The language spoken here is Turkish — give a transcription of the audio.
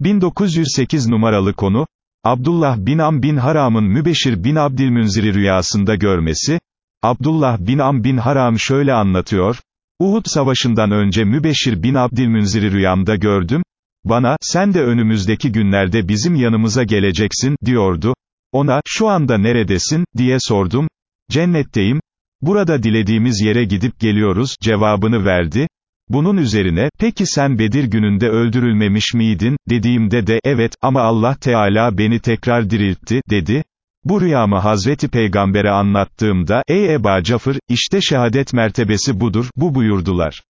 1908 numaralı konu, Abdullah bin Am bin Haram'ın Mübeşir bin Abdülmünzir'i rüyasında görmesi, Abdullah bin Am bin Haram şöyle anlatıyor, Uhud savaşından önce Mübeşir bin Abdülmünzir'i rüyamda gördüm, bana, sen de önümüzdeki günlerde bizim yanımıza geleceksin, diyordu, ona, şu anda neredesin, diye sordum, cennetteyim, burada dilediğimiz yere gidip geliyoruz, cevabını verdi, bunun üzerine, peki sen Bedir gününde öldürülmemiş miydin, dediğimde de, evet, ama Allah Teala beni tekrar diriltti, dedi. Bu rüyamı Hazreti Peygamber'e anlattığımda, ey Eba Cafır, işte şehadet mertebesi budur, bu buyurdular.